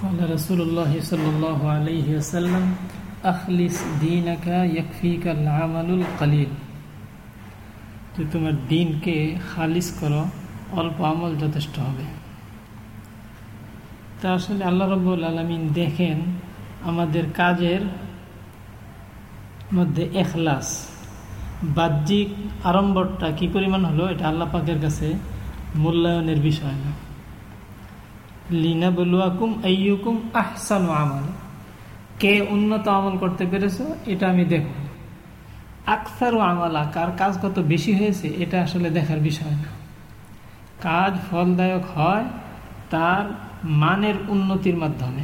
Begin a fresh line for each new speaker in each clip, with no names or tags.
قال رسول الله صلى الله عليه وسلم أخلص دينك يكفيك العمل القليل যে তোমার দিনকে খালিস করো অল্প আমল যথেষ্ট হবে তা আসলে আল্লাহ রব্বুল আলমিন দেখেন আমাদের কাজের মধ্যে এখলাস বাহ্যিক আড়ম্বরটা কি পরিমাণ হলো এটা আল্লাহ পাকের কাছে মূল্যায়নের বিষয় না লিনা বলুয়াকুম আইয়ুকুম আহসানু আমল। কে উন্নত আমল করতে পেরেছ, এটা আমি দেখব। আকসারু আমালা, কার কাজ কত বেশি হয়েছে, এটা আসলে দেখার বিষয় না। কাজ ফলদায়ক হয় তার মানের উন্নতির মাধ্যমে।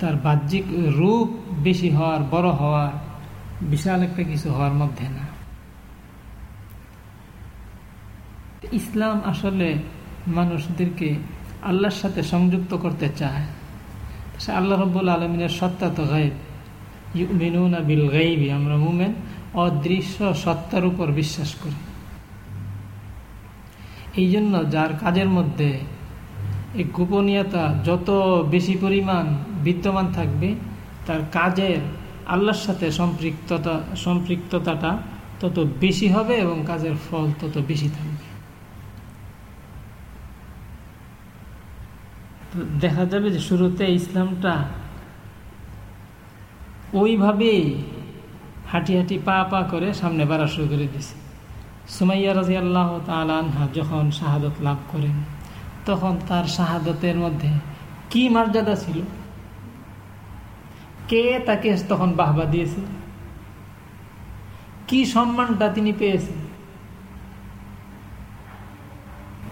তার বাহ্যিক রূপ বেশি হওয়ার, বড় হওয়ার, বিশাল একটা কিছু হওয়ার মধ্যে না। ইসলাম আসলে মানুষদেরকে আল্লাহর সাথে সংযুক্ত করতে চায়। সে আল্লাহ রব্বুল আলমিনের সত্তা তো গাইব ইউমিনুনা বিল গাইবি আমরা মুমেন, অদৃশ্য সত্তার উপর বিশ্বাস করি। এই জন্য যার কাজের মধ্যে এই গোপনীয়তা যত বেশি পরিমাণ বিদ্যমান থাকবে, তার কাজের আল্লাহর সাথে সম্পৃক্ততা সম্পৃক্ততাটা তত বেশি হবে এবং কাজের ফল তত বেশি থাকবে। দেখা যাবে যে শুরুতে ইসলামটা ওইভাবে হাঁটি হাঁটি পা পা করে সামনে বাড়া শুরু করে দিছে। সুমাইয়া রাজি আল্লাহ আনহা যখন শাহাদত লাভ করেন, তখন তার শাহাদতের মধ্যে কি মর্যাদা ছিল? কে তাকে তখন বাহবা দিয়েছে? কি সম্মানটা তিনি পেয়েছেন?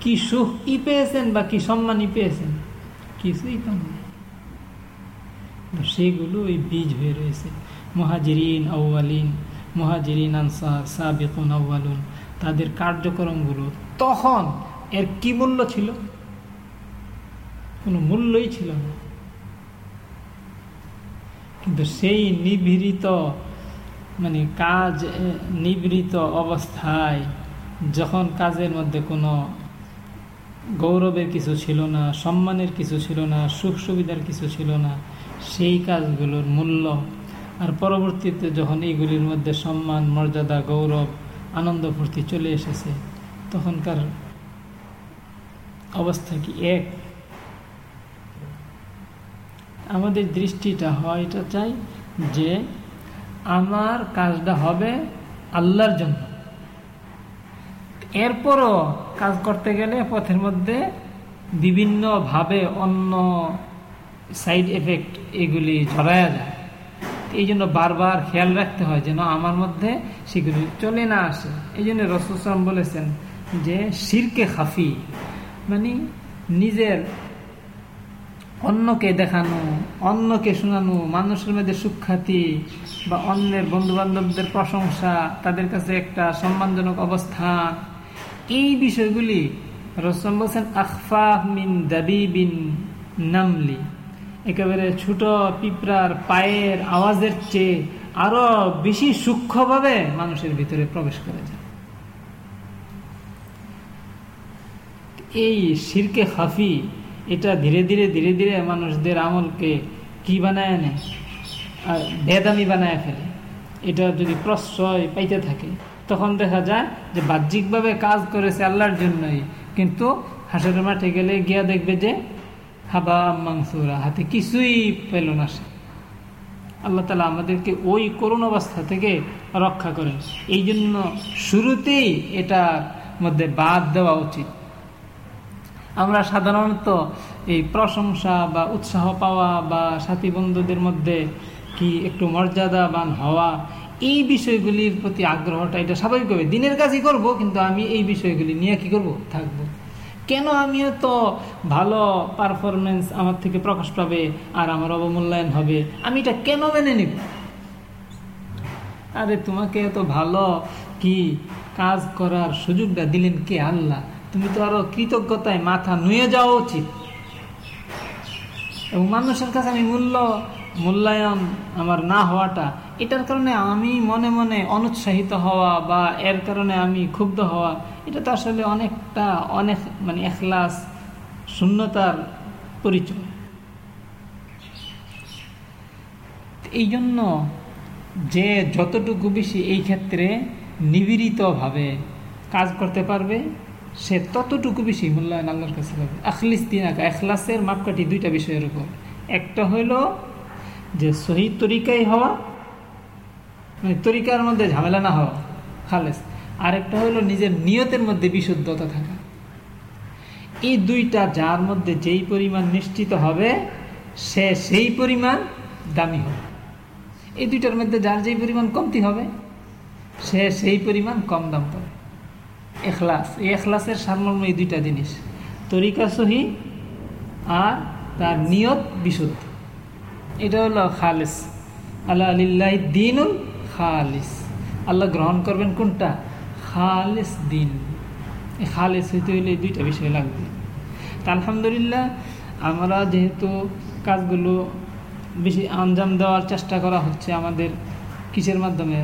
কি সুখ ই পেয়েছেন বা কি সম্মানই পেয়েছেন? কিছুই তো সেগুলো ওই বীজ হয়ে রয়েছে মহাজিরিন আউ্বালিন মহাজিরিন আনসার সাবেকুন আউ্বালুন তাদের কার্যক্রমগুলো তখন এর কি মূল্য ছিল? কোনো মূল্যই ছিল না। কিন্তু সেই নিভৃত মানে কাজ নিবৃত অবস্থায় যখন কাজের মধ্যে কোনো গৌরবের কিছু ছিল না, সম্মানের কিছু ছিল না, সুখ সুবিধার কিছু ছিল না, সেই কাজগুলোর মূল্য। আর পরবর্তীতে যখন এইগুলির মধ্যে সম্মান, মর্যাদা, গৌরব, আনন্দ, ফুর্তি চলে এসেছে, তখনকার অবস্থা কি এক? আমাদের দৃষ্টিটা হয় এটা চাই যে, আমার কাজটা হবে আল্লাহর জন্য। এরপরও কাজ করতে গেলে পথের মধ্যে বিভিন্নভাবে অন্য সাইড এফেক্ট এগুলি ঝরায়া যায়। এই জন্য বারবার খেয়াল রাখতে হয় যেন আমার মধ্যে সেগুলি চলে না আসে। এই জন্য রসুলাম বলেছেন যে শিরকে খাফি মানে নিজের অন্যকে দেখানো, অন্যকে শোনানো, মানুষের মধ্যে সুখ্যাতি বা অন্যের বন্ধু বান্ধবদের প্রশংসা, তাদের কাছে একটা সম্মানজনক অবস্থান এই বিষয়গুলি রসম বলছেন আখফা মিন দাবি বিন নামলি। একেবারে ছোট পিঁপড়ার পায়ের আওয়াজের চেয়ে আরও বেশি সূক্ষ্মভাবে মানুষের ভিতরে প্রবেশ করে যায়। এই শিরকে হাফি এটা ধীরে ধীরে ধীরে ধীরে মানুষদের আমলকে কি বানায় নেয় বেদামি বানায় ফেলে। এটা যদি প্রশ্রয় পাইতে থাকে তখন দেখা যায় যে বাহ্যিকভাবে কাজ করেছে আল্লাহর জন্যই। কিন্তু হাসের মাঠে গেলে গিয়া দেখবে যে হাবা মাংসুরা হাতে কিছুই পেল না সে। আল্লাহ তালা আমাদেরকে ওই করুণ অবস্থা থেকে রক্ষা করেন। এই জন্য শুরুতেই এটার মধ্যে বাদ দেওয়া উচিত। আমরা সাধারণত এই প্রশংসা বা উৎসাহ পাওয়া বা সাথী বন্ধুদের মধ্যে কি একটু মর্যাদাবান হওয়া এই বিষয়গুলির প্রতি আগ্রহটা, এটা স্বাভাবিকভাবে দিনের কাজই করব, কিন্তু আমি এই বিষয়গুলি নিয়ে কি করব? থাকব। কেন আমিও তো ভালো পারফরমেন্স আমার থেকে প্রকাশ পাবে আর আমার অবমূল্যায়ন হবে? আমি এটা কেন মেনে নিব? আরে, তোমাকে এত ভালো কি কাজ করার সুযোগটা দিলেন কে আল্লাহ? তুমি তো আরও কৃতজ্ঞতায় মাথা নুয়ে যাওয়া উচিত। এবং মানুষের কাছে আমি মূল্য, মূল্যায়ন আমার না হওয়াটা এটার কারণে আমি মনে মনে অনুৎসাহিত হওয়া বা এর কারণে আমি ক্ষুব্ধ হওয়া, এটা তো আসলে অনেকটা অনেক মানে এখলাস, শূন্যতার পরিচয়। এই জন্য যে যতটুকু বেশি এই ক্ষেত্রে নিবিড়িতভাবে কাজ করতে পারবে, সে ততটুকু বেশি মূল্যায়ন আল্লাহর কাছে পাবে। আখলিস তিনাকা এখলাসের মাপকাঠি দুইটা বিষয়ের উপর। একটা হইল যে সহি তরিকাই হওয়া মানে তরিকার মধ্যে ঝামেলা না হওয়া, খালেস। আরেকটা হলো নিজের নিয়তের মধ্যে বিশুদ্ধতা থাকা। এই দুইটা যার মধ্যে যেই পরিমাণ নিশ্চিত হবে, সে সেই পরিমাণ দামি হবে। এই দুইটার মধ্যে যার যেই পরিমাণ কমতি হবে, সে সেই পরিমাণ কম দাম পাবে। এখলাস, এই এখলাসের সারমর্ম এই দুইটা জিনিস। তরিকা সহি আর তার নিয়ত বিশুদ্ধ। এটা হলো খালেস। আল্লাহ আলিল্লাহ দিনুল খালিস। আল্লাহ গ্রহণ করবেন কোনটা? খালিস দিন। এই খালিস হইতে হইলে দুইটা বিষয় লাগবে। তা আলহামদুলিল্লাহ আমরা যেহেতু কাজগুলো বেশি আঞ্জাম দেওয়ার চেষ্টা করা হচ্ছে আমাদের কিসের মাধ্যমে?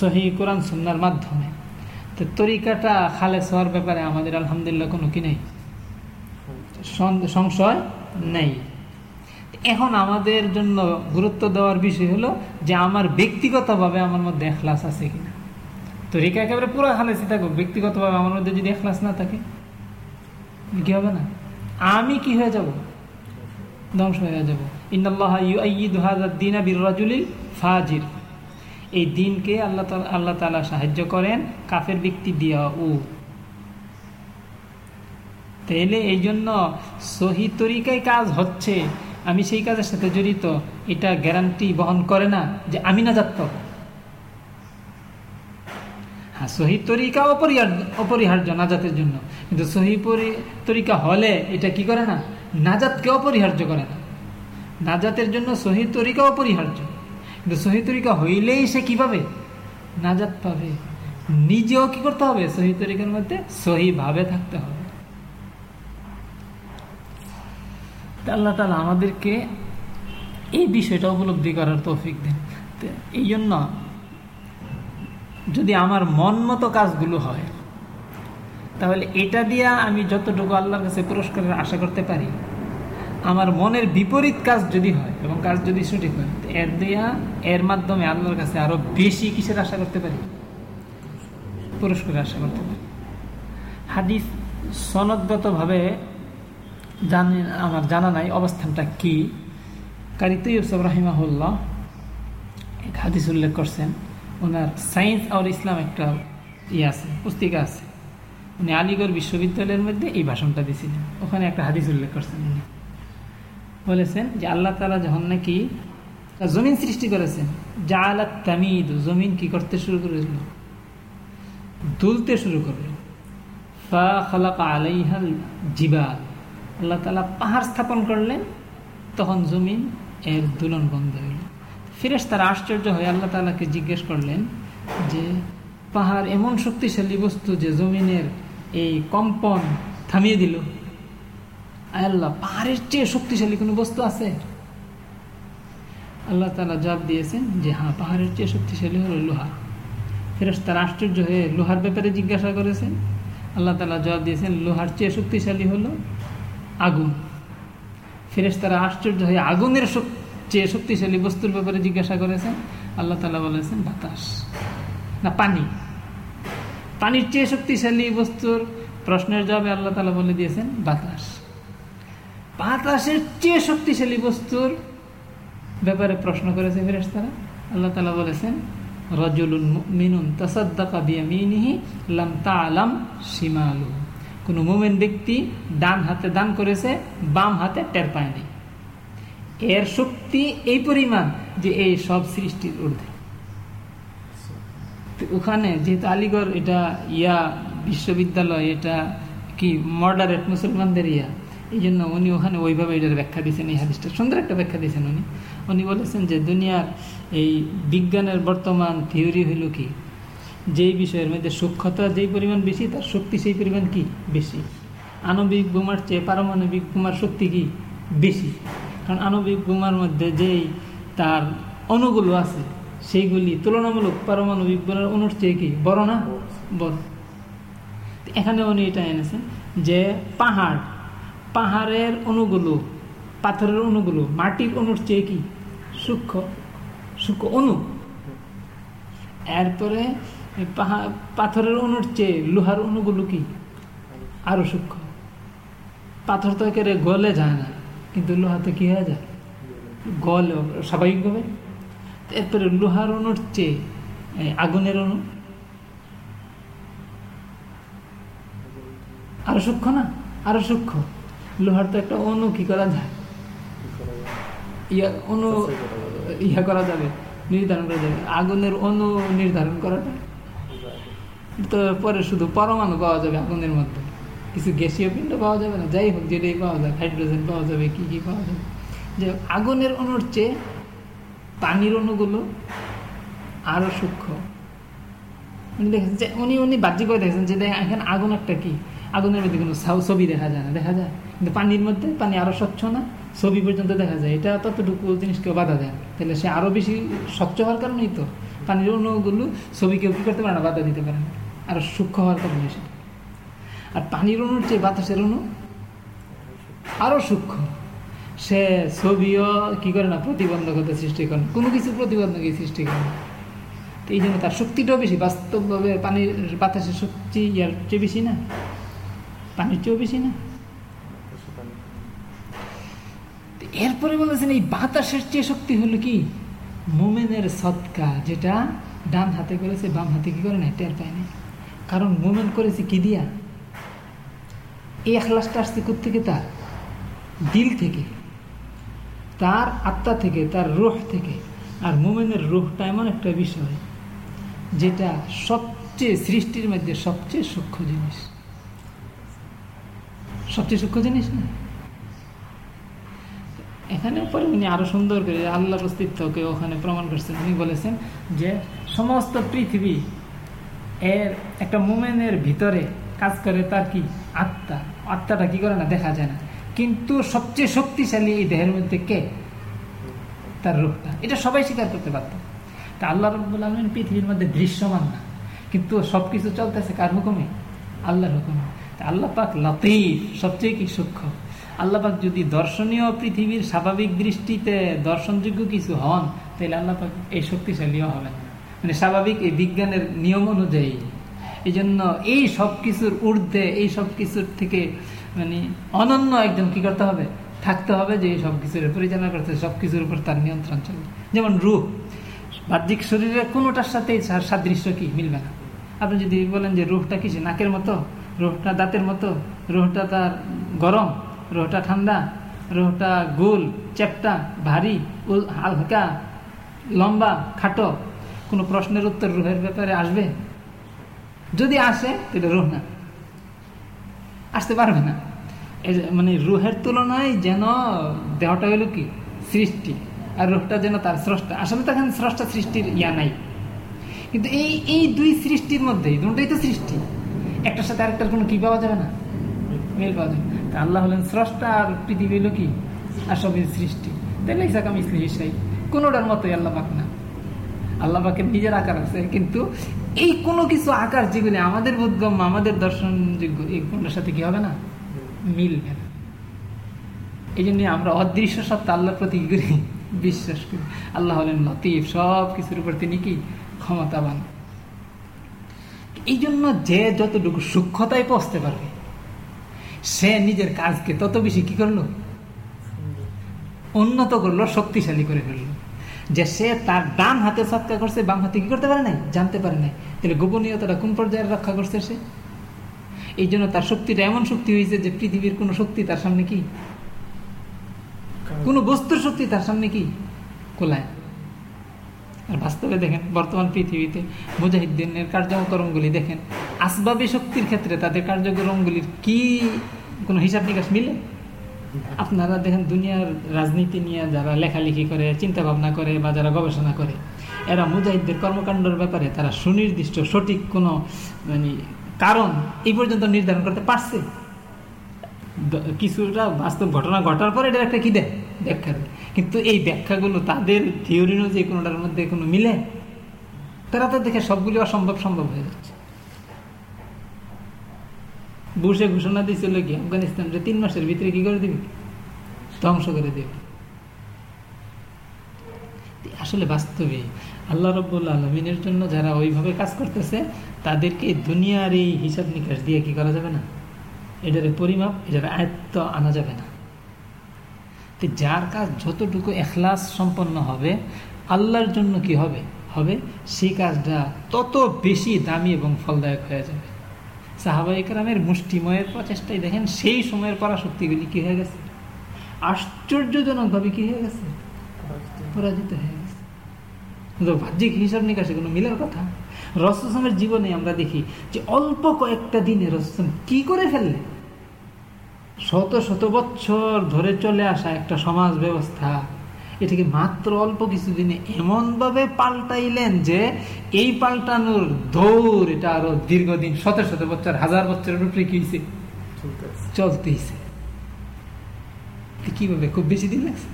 সহি কোরআন সন্ন্যার মাধ্যমে। তো তরিকাটা খালেস হওয়ার ব্যাপারে আমাদের আলহামদুলিল্লাহ কোনো কি নেই? সংশয় নেই। এখন আমাদের জন্য গুরুত্ব দেওয়ার বিষয় হলো যে আমার ব্যক্তিগতভাবে আমার মধ্যে এখলাস আছে কিনা। তরিকা একেবারে পুরো খালেসি থাকুক, ব্যক্তিগতভাবে আমার মধ্যে যদি এখলাস না থাকে কি হবে না? আমি কি হয়ে যাব? ধ্বংস হয়ে যাব। ফাজির। এই দিনকে আল্লাহ আল্লাহ তালা সাহায্য করেন কাফের ব্যক্তি দিয়া ও তাহলে এই জন্য সহি তরিকায় কাজ হচ্ছে। আমি সেই কাজের সাথে জড়িত, এটা গ্যারান্টি বহন করে না যে আমি না যাত্র হ্যাঁ সহি তরিকা অপরিহার্য অপরিহার্য নাজাতের জন্য। কিন্তু সহি তরিকা হলে এটা কি করে না? নাজাতকে অপরিহার্য করে না। নাজাতের জন্য সহি তরিকা অপরিহার্য। কিন্তু সহি তরিকা হইলেই সে কি পাবে? নাজাত পাবে। নিজেও কি করতে হবে? সহি তরিকার মধ্যে সহি ভাবে থাকতে হবে। আল্লাহ তালা আমাদেরকে এই বিষয়টা উপলব্ধি করার তৌফিক দেন। এই জন্য যদি আমার মন মতো কাজগুলো হয়, তাহলে এটা দিয়া আমি যতটুকু আল্লাহর কাছে পুরস্কারের আশা করতে পারি, আমার মনের বিপরীত কাজ যদি হয় এবং কাজ যদি সঠিক হয় এর দিয়া এর মাধ্যমে আল্লাহর কাছে আরও বেশি কিসের আশা করতে পারি? পুরস্কারের আশা করতে পারি। হাদিস সনদগতভাবে জানি, আমার জানা নাই অবস্থানটা কি। কারি তৈয়ব রাহিমাহুল্লাহ এক হাদিস উল্লেখ করছেন, ওনার সায়েন্স আর ইসলাম একটা ইয়ে আছে, পুস্তিকা আছে। উনি আলিগড় বিশ্ববিদ্যালয়ের মধ্যে এই ভাষণটা দিয়েছিলেন। ওখানে একটা হাদিস উল্লেখ করছেন উনি। বলেছেন যে আল্লাহ তালা যখন নাকি জমিন সৃষ্টি করেছেন যা আল্লাহ তামিদ, জমিন কি করতে শুরু করেছিল? দুলতে শুরু করল। ফা খালাকা আলাইহাল জিবাল। আল্লাহ তালা পাহাড় স্থাপন করলেন, তখন জমিন এর দুলন বন্ধ হইল। ফিরেস তারা আশ্চর্য হয়ে আল্লাহ তালাকে জিজ্ঞেস করলেন যে, পাহাড় এমন শক্তিশালী বস্তু যে জমিনের এই কম্পন থামিয়ে দিল? আল্লাহ, পাহাড়ের চেয়ে শক্তিশালী কোনো বস্তু আছে? আল্লাহ তালা জবাব দিয়েছেন যে হ্যাঁ পাহাড়ের চেয়ে শক্তিশালী হলো লোহা। ফেরস তারা আশ্চর্য হয়ে লোহার ব্যাপারে জিজ্ঞাসা করেছেন। আল্লাহ তালা জবাব দিয়েছেন, লোহার চেয়ে শক্তিশালী হলো আগুন। ফেরেস তারা আশ্চর্য হয়ে আগুনের চেয়ে শক্তিশালী বস্তুর ব্যাপারে জিজ্ঞাসা করেছেন, আল্লাহ তালা বলেছেন, বাতাস না পানি? পানির চেয়ে শক্তিশালী বস্তুর প্রশ্নের জবাবে আল্লাহ তালা বলে দিয়েছেন, বাতাস। বাতাসের চেয়ে শক্তিশালী বস্তুর ব্যাপারে প্রশ্ন করেছে ফেরেস তারা আল্লাহ তালা বলেছেন, রজুলুন মিনুন তাসাদ্দাকা বিয়ামিনিহি লাম তালাম সীমালু কোনো মোমেন ব্যক্তি ডান হাতে দান করেছে, বাম হাতে টের পায়নি। এর শক্তি এই পরিমাণ যে এই সব সৃষ্টির ঊর্ধ্বে। ওখানে যেহেতু আলিগড়, এটা ইয়া বিশ্ববিদ্যালয়, এটা কি মডারেট মুসলমানদের ইয়া, এই জন্য উনি ওখানে ওইভাবে এটার ব্যাখ্যা দিয়েছেন এই হাদিসটা। সুন্দর একটা ব্যাখ্যা দিয়েছেন উনি। উনি বলেছেন যে দুনিয়ার এই বিজ্ঞানের বর্তমান থিওরি হইল কি? যেই বিষয়ের মধ্যে সূক্ষ্মতা যেই পরিমাণ বেশি, তার শক্তি সেই পরিমাণ কি? বেশি। আণবিক বোমার চেয়ে পারমাণবিক বোমার শক্তি কি? বেশি। কারণ আণবিক বোমার মধ্যে যেই তার অণুগুলো আছে, সেইগুলি তুলনামূলক পারমাণবিক বোমার অণুর চেয়ে কি? বড় না? বড়। এখানে উনি এটা এনেছেন যে পাহাড়, পাহাড়ের অণুগুলো, পাথরের অণুগুলো মাটির অণুর চেয়ে কি? সূক্ষ্ম সূক্ষ্ম অণু। এরপরে পাথরের অণুর চেয়ে লোহার অণুগুলো কি? আরও সূক্ষ্ম। পাথর তো একেবারে গলে যায় না, কিন্তু লোহাতে কি হয়ে যায়? গলে স্বাভাবিকভাবে। এরপরে লোহার অণুর চেয়ে আগুনের অণু আরও সূক্ষ্ম না? আরও সূক্ষ্ম। লোহার তো একটা অণু কি করা যায়? ইয়া অণু ইয়া করা যাবে, নির্ধারণ করা যাবে। আগুনের অণু নির্ধারণ করাটা। তো পরে শুধু পরমাণু পাওয়া যাবে আগুনের মধ্যে। কিছু গ্যাসীয় পিণ্ড পাওয়া যাবে না, যাই হোক, যেটাই পাওয়া যায় হাইড্রোজেন পাওয়া যাবে, কী কী পাওয়া যাবে। যে আগুনের অণুর চেয়ে পানির অণুগুলো আরও সূক্ষ্ম। উনি দেখেছেন যে উনি উনি বাহ্যিক করে দেখেছেন যে এখানে আগুন একটা কী? আগুনের মধ্যে কোনো ছবি দেখা যায় না, দেখা যায়। কিন্তু পানির মধ্যে পানি আরও স্বচ্ছ না, ছবি পর্যন্ত দেখা যায়। এটা ততটুকু জিনিসকে বাধা দেয় তাহলে সে আরও বেশি স্বচ্ছ হওয়ার কারণেই তো পানির অণুগুলো ছবি কেউ কি করতে পারে না, বাধা দিতে পারে না। আরও সূক্ষ্ম হওয়ার কথা সেটা আর পানির অণুর চেয়ে বাতাসের অণু, আরও সূক্ষ্ম। সে ছবিও কি করে না, প্রতিবন্ধকতা সৃষ্টি করে না, কোনো কিছু প্রতিবন্ধকই সৃষ্টি করে না। তো এই জন্য তার শক্তিটাও বেশি, বাস্তবভাবে পানির বাতাসের শক্তি ইয়ার চেয়ে বেশি না, পানির চেয়েও বেশি না। এরপরে বলেছেন এই বাতাসের চেয়ে শক্তি হলো কি? মোমেনের সৎকা, যেটা ডান হাতে করেছে, বাম হাতে কি করে না টের পায়নি কারণ মোমেন করেছে কি দিয়া? এই এখলাসটা আসছে থেকে তার দিল থেকে, তার আত্মা থেকে, তার রোহ থেকে। আর মোমেনের রোহটা এমন একটা বিষয় যেটা সবচেয়ে সৃষ্টির মধ্যে সবচেয়ে সূক্ষ্ম জিনিস। সবচেয়ে সূক্ষ্ম জিনিস না? এখানে পরে উনি আরও সুন্দর করে আল্লাহর অস্তিত্বকে ওখানে প্রমাণ করছেন। উনি বলেছেন যে সমস্ত পৃথিবী এর একটা মোমেনের ভিতরে কাজ করে তার কি? আত্মা। আত্মাটা কি করে না? দেখা যায় না। কিন্তু সবচেয়ে শক্তিশালী এই দেহের মধ্যে কে? তার রূপটা। এটা সবাই স্বীকার করতে পারত। তা আল্লাহ রব্বুল আলমিন পৃথিবীর মধ্যে দৃশ্যমান না। কিন্তু সবকিছু চলতেছে কার হুকুমে? আল্লাহর হুকুমে। আল্লাহ পাক লতিফ, সবচেয়ে কি সূক্ষ্ম? আল্লাপাক যদি দর্শনীয় পৃথিবীর স্বাভাবিক দৃষ্টিতে দর্শনযোগ্য কিছু হন, তাহলে আল্লাপাক এই শক্তিশালীও হবেন মানে স্বাভাবিক এই বিজ্ঞানের নিয়ম অনুযায়ী। এই জন্য এই সব কিছুর ঊর্ধ্বে, এই সব কিছুর থেকে মানে অনন্য একজন কি করতে হবে? থাকতে হবে যে এই সব কিছুর পরিচালনা করতে সব কিছুর উপর তার নিয়ন্ত্রণ চলবে যেমন রূপ, বাহ্যিক শরীরের কোনোটার সাথে সাদৃশ্য কি? মিলবে না। আপনি যদি বলেন যে রুহটা কিসে নাকের মতো? রুহটা দাঁতের মতো? রুহটা তার গরম? রোহটা ঠান্ডা? রোহটা গোল, চ্যাপটা ভারী হালকা, লম্বা, খাটো? কোনো প্রশ্নের উত্তর রোহের ব্যাপারে আসবে? যদি আসে, তাহলে রোহ না। আসতে পারবে না। মানে রুহের তুলনায় যেন দেহটা হইল কি? সৃষ্টি। আর রুহটা যেন তার স্রষ্টা। আসলে তো এখানে স্রষ্টা সৃষ্টির ইয়া নাই। কিন্তু এই এই দুই সৃষ্টির মধ্যে দুটাই তো সৃষ্টি। একটার সাথে আরেকটার কোনো কি পাওয়া যাবে না? মিল পাওয়া যাবে আল্লাহ হলেন স্রষ্টা আর পৃথিবী হলো কি? আর সবই সৃষ্টি। তাহলে ইসাকাম ইসলি হিসাই কোনোটার মতোই আল্লাহ পাক না। আল্লাহ পাকের নিজের আকার আছে। কিন্তু এই কোনো কিছু আকার যেগুলি আমাদের বোধগম্য আমাদের দর্শনযোগ্য এই কোনটার সাথে কি হবে না? মিলবে না। এই জন্য আমরা অদৃশ্য সত্তা আল্লাহর প্রতি করি? বিশ্বাস করি। আল্লাহ হলেন লতিফ সব কিছুর উপর তিনি কি? ক্ষমতাবান। এই জন্য যে যতটুকু সূক্ষ্মতায় পৌঁছতে পারবে, সে নিজের কাজকে তত বেশি কি করল? উন্নত করল, শক্তিশালী করে ফেলল। যে সে তার ডান হাতে সৎকার করছে, বাম হাতে কি করতে পারে নাই? জানতে পারে নাই। তাহলে গোপনীয়তাটা কোন পর্যায়ে রক্ষা করছে সে? এই জন্য তার শক্তিটা এমন শক্তি হয়েছে যে পৃথিবীর কোন শক্তি তার সামনে কি? কোন বস্তুর শক্তি তার সামনে কি? কোলায়। আর বাস্তবে দেখেন, বর্তমান পৃথিবীতে মুজাহিদ্দিনের কার্যক্রমগুলি দেখেন, আসবাবী শক্তির ক্ষেত্রে তাদের কার্যক্রমগুলির কি কোনো হিসাব নিকাশ মিলে? আপনারা দেখেন দুনিয়ার রাজনীতি নিয়ে যারা লেখালেখি করে চিন্তা ভাবনা করে বা যারা গবেষণা করে, এরা মুজাহিদদের কর্মকাণ্ডের ব্যাপারে তারা সুনির্দিষ্ট, সঠিক কোনো মানে কারণ এই পর্যন্ত নির্ধারণ করতে পারছে। কিছুটা বাস্তব ঘটনা ঘটার পরে এটা একটা কী দেয়? ব্যাখ্যা দেয়। কিন্তু এই ব্যাখ্যাগুলো তাদের থিওরি অনুযায়ী কোনোটার মধ্যে কোনো মিলে? তারা তো দেখে সবগুলি অসম্ভব সম্ভব হয়ে যাচ্ছে। বুসে ঘোষণা দিয়েছিল কি আফগানিস্তান তিন মাসের ভিতরে কি করে দিবে? ধ্বংস করে দেবে। আসলে বাস্তবে আল্লাহ রব্বুল আলমিনের জন্য যারা ওইভাবে কাজ করতেছে, তাদেরকে দুনিয়ার এই হিসাব নিকাশ দিয়ে কি করা যাবে না? এটার পরিমাপ, এটার আয়ত্ত আনা যাবে না। তো যার কাজ যতটুকু এখলাস সম্পন্ন হবে, আল্লাহর জন্য কি হবে? হবে সেই কাজটা তত বেশি দামি এবং ফলদায়ক হয়ে যাবে। সাহাবাহিকরামের মুষ্টিময়ের প্রচেষ্টায় দেখেন সেই সময়ের পরাশক্তিগুলি কি হয়ে গেছে? আশ্চর্যজনকভাবে কি হয়ে গেছে? পরাজিত হয়ে গেছে। বাহ্যিক হিসাব নিকাশে কোনো মিলার কথা? রসমের জীবনে আমরা দেখি যে অল্প কয়েকটা দিনে রসম কি করে ফেললে শত শত বছর ধরে চলে আসা একটা সমাজ ব্যবস্থা এটাকে মাত্র অল্প কিছুদিনে এমনভাবে পাল্টাইলেন যে এই পাল্টানোর দৌড় এটা আরও দীর্ঘদিন, শত শত বছর, হাজার বছরের উপরে কি হয়েছে চলতেইছে। কীভাবে? খুব বেশি দিন লাগছে?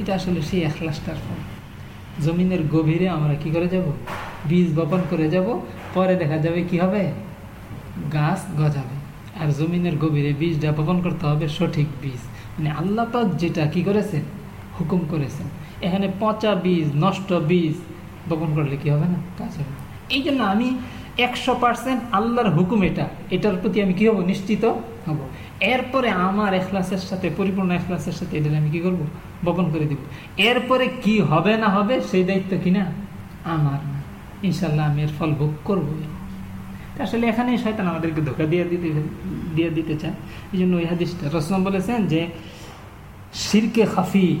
এটা আসলে সেই এখলাসটার ফল। জমিনের গভীরে আমরা কি করে যাব? বীজ বপন করে যাব, পরে দেখা যাবে কি হবে? গাছ গজাবে। আর জমিনের গভীরে বীজটা বপন করতে হবে সঠিক বীজ। মানে আল্লাহ পাক যেটা কি করেছেন? হুকুম করেছেন। এখানে পচা বীজ, নষ্ট বীজ বপন করলে কি হবে না? কাজ হবে এই জন্য আমি একশো পার্সেন্ট আল্লাহর হুকুম এটা। এটার প্রতি আমি কি হব? নিশ্চিত হব। এরপরে আমার এখলাসের সাথে, পরিপূর্ণ এখলাসের সাথে এটা আমি কি করব? বপন করে দিব। এরপরে কি হবে না হবে সেই দায়িত্ব কিনা? আমার না। ইনশাল্লাহ আমি এর ফল ভোগ করব। আসলে এখানে শয়তান আমাদেরকে ধোকা দিয়ে দিতে দিয়ে দিতে চায়। এই জন্য ওই হাদিসটা রসলাম বলেছেন যে, শিরকে খাফি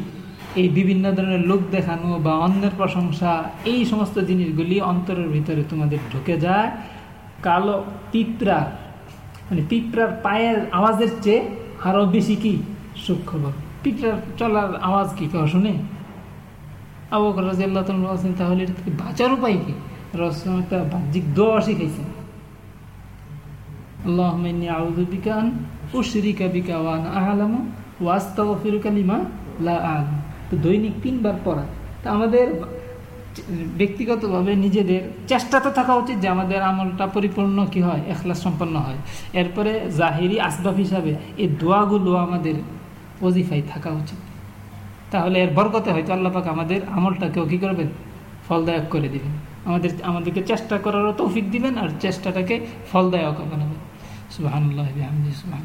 এই বিভিন্ন ধরনের লোক দেখানো বা অন্যের প্রশংসা, এই সমস্ত জিনিসগুলি অন্তরের ভিতরে তোমাদের ঢুকে যায়। কালো পিঁপড়া মানে পিঁপড়ার পায়ের আওয়াজের চেয়ে আরও বেশি কি সূক্ষ্ম পিঁপড়ার চলার আওয়াজ কি কেউ শুনে? আবু তাহলে এটা থেকে বাঁচার উপায় কি? রসম বাহ্যিক দোয়া শিখাইছেন। আল্লাহ আউযু বিকা আন উশরিকা বিকা ওয়া আনা আ'লামু ওয়া আস্তাগফিরুকা লিমা লা আ'লাম। তো দৈনিক তিনবার পড়া। তা আমাদের ব্যক্তিগতভাবে নিজেদের চেষ্টা তো থাকা উচিত যে আমাদের আমলটা পরিপূর্ণ কি হয়, এখলাস সম্পন্ন হয়। এরপরে জাহিরি আসবাব হিসাবে এই দোয়াগুলো আমাদের ওজিফাই থাকা উচিত। তাহলে এর বরকতে হয়তো আল্লাপাক আমাদের আমলটাকেও কী করবেন? ফলদায়ক করে দিবেন। আমাদের, আমাদেরকে চেষ্টা করারও তৌফিক দিবেন আর চেষ্টাটাকে ফলদায়ক বানাবেন। সুবাহ সুবাহ